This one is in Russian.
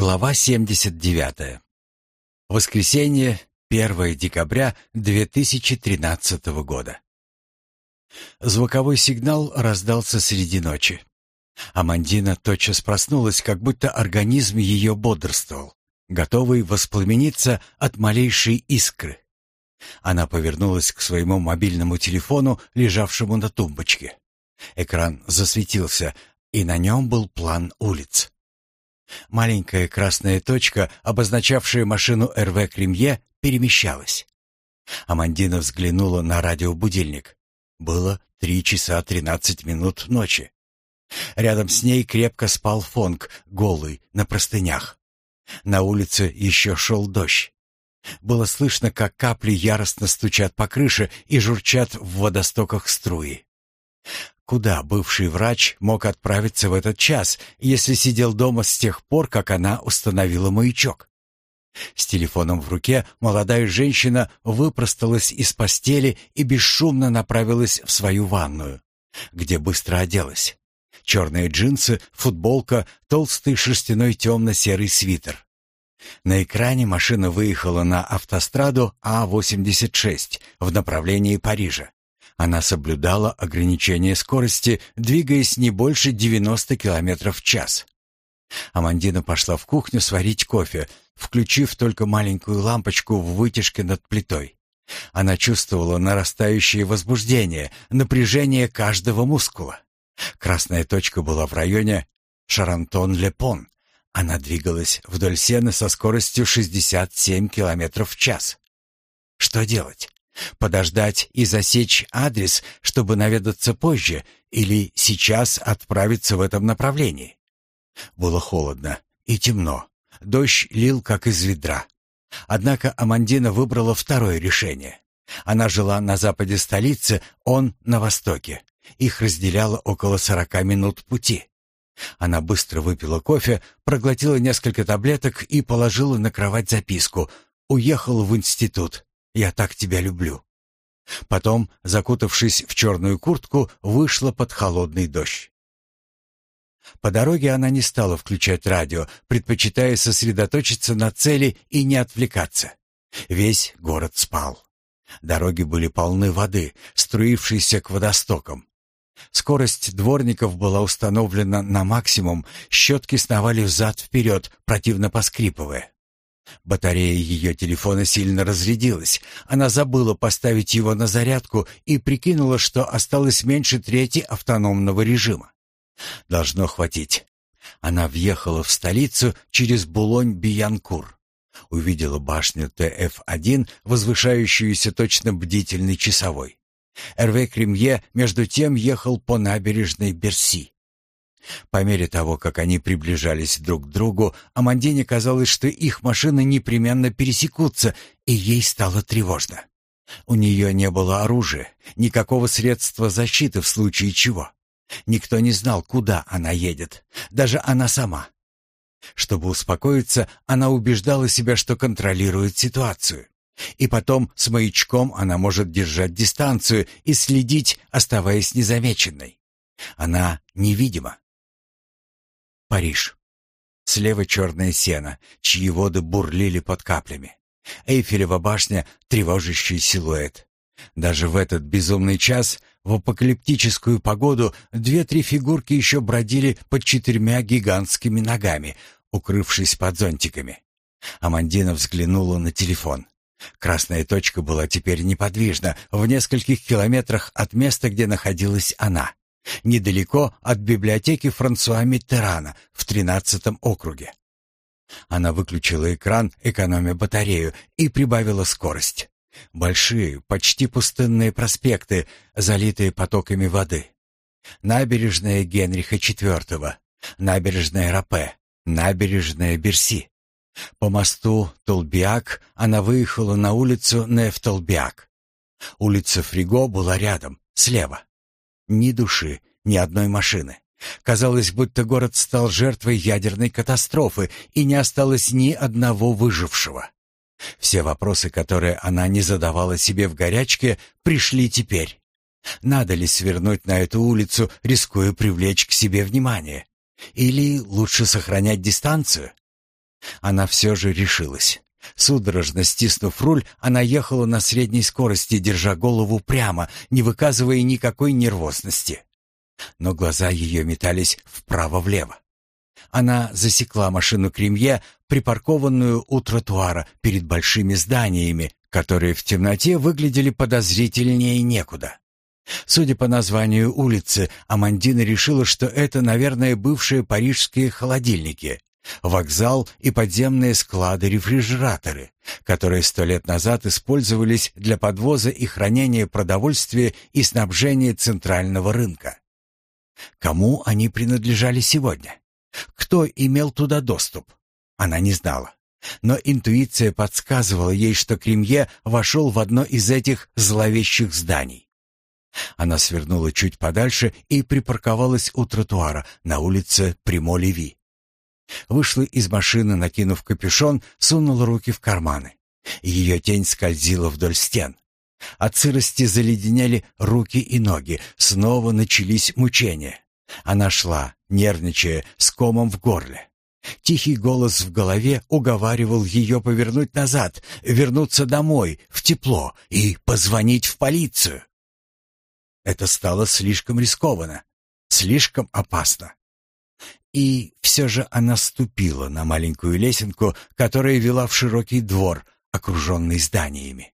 Глава 79. Воскресенье, 1 декабря 2013 года. Звуковой сигнал раздался среди ночи. Амандина тотчас проснулась, как будто организм ее бодрствовал, готовый воспламениться от малейшей искры. Она повернулась к своему мобильному телефону, лежавшему на тумбочке. Экран засветился, и на нем был план улиц. Маленькая красная точка, обозначавшая машину РВ Кремье, перемещалась. Амандина взглянула на радиобудильник. Было три часа тринадцать минут ночи. Рядом с ней крепко спал Фонг, голый, на простынях. На улице еще шел дождь. Было слышно, как капли яростно стучат по крыше и журчат в водостоках струи. Куда бывший врач мог отправиться в этот час, если сидел дома с тех пор, как она установила маячок? С телефоном в руке молодая женщина выпросталась из постели и бесшумно направилась в свою ванную, где быстро оделась. Черные джинсы, футболка, толстый шерстяной темно-серый свитер. На экране машина выехала на автостраду А-86 в направлении Парижа. Она соблюдала ограничение скорости, двигаясь не больше 90 км в час. Амандина пошла в кухню сварить кофе, включив только маленькую лампочку в вытяжке над плитой. Она чувствовала нарастающее возбуждение, напряжение каждого мускула. Красная точка была в районе Шарантон-Лепон. Она двигалась вдоль сена со скоростью 67 км в час. Что делать? Подождать и засечь адрес, чтобы наведаться позже, или сейчас отправиться в этом направлении? Было холодно и темно. Дождь лил как из ведра. Однако Амандина выбрала второе решение. Она жила на западе столицы, он на востоке. Их разделяло около сорока минут пути. Она быстро выпила кофе, проглотила несколько таблеток и положила на кровать записку. «Уехал в институт. Я так тебя люблю». Потом, закутавшись в черную куртку, вышла под холодный дождь. По дороге она не стала включать радио, предпочитая сосредоточиться на цели и не отвлекаться. Весь город спал. Дороги были полны воды, струившейся к водостокам. Скорость дворников была установлена на максимум, щетки сновали взад-вперед, противно поскрипывая. Батарея ее телефона сильно разрядилась. Она забыла поставить его на зарядку и прикинула, что осталось меньше трети автономного режима. Должно хватить. Она въехала в столицу через Булонь-Биянкур. Увидела башню ТФ-1, возвышающуюся точно бдительный часовой. РВ Кремье между тем ехал по набережной Берси. По мере того, как они приближались друг к другу, Амандине казалось, что их машины непременно пересекутся, и ей стало тревожно. У нее не было оружия, никакого средства защиты в случае чего. Никто не знал, куда она едет, даже она сама. Чтобы успокоиться, она убеждала себя, что контролирует ситуацию. И потом с маячком она может держать дистанцию и следить, оставаясь незамеченной. Она невидима. Париж. Слева черное сено, чьи воды бурлили под каплями. Эйфелева башня — тревожащий силуэт. Даже в этот безумный час, в апокалиптическую погоду, две-три фигурки еще бродили под четырьмя гигантскими ногами, укрывшись под зонтиками. Амандина взглянула на телефон. Красная точка была теперь неподвижна в нескольких километрах от места, где находилась она, недалеко от библиотеки Франсуа Миттерана в тринадцатом округе. Она выключила экран, экономя батарею, и прибавила скорость. Большие, почти пустынные проспекты, залитые потоками воды. Набережная Генриха IV, набережная Рапе, набережная Берси. По мосту Толбиак она выехала на улицу Нефтолбиак. Улица Фриго была рядом, слева. Ни души, ни одной машины. Казалось, будто город стал жертвой ядерной катастрофы, и не осталось ни одного выжившего. Все вопросы, которые она не задавала себе в горячке, пришли теперь. Надо ли свернуть на эту улицу, рискуя привлечь к себе внимание? Или лучше сохранять дистанцию? Она все же решилась. Судорожно стиснув руль, она ехала на средней скорости, держа голову прямо, не выказывая никакой нервозности. Но глаза ее метались вправо-влево. Она засекла машину Кремье, припаркованную у тротуара перед большими зданиями, которые в темноте выглядели подозрительнее некуда. Судя по названию улицы, Амандина решила, что это, наверное, бывшие парижские холодильники, вокзал и подземные склады-рефрижераторы, которые сто лет назад использовались для подвоза и хранения продовольствия и снабжения центрального рынка. Кому они принадлежали сегодня? Кто имел туда доступ? Она не знала. Но интуиция подсказывала ей, что Кремье вошел в одно из этих зловещих зданий. Она свернула чуть подальше и припарковалась у тротуара на улице Примо-Леви. Вышла из машины, накинув капюшон, сунула руки в карманы. Ее тень скользила вдоль стен. От сырости заледенели руки и ноги, снова начались мучения. Она шла, нервничая, с комом в горле. Тихий голос в голове уговаривал ее повернуть назад, вернуться домой, в тепло и позвонить в полицию. Это стало слишком рискованно, слишком опасно. И все же она ступила на маленькую лесенку, которая вела в широкий двор, окруженный зданиями.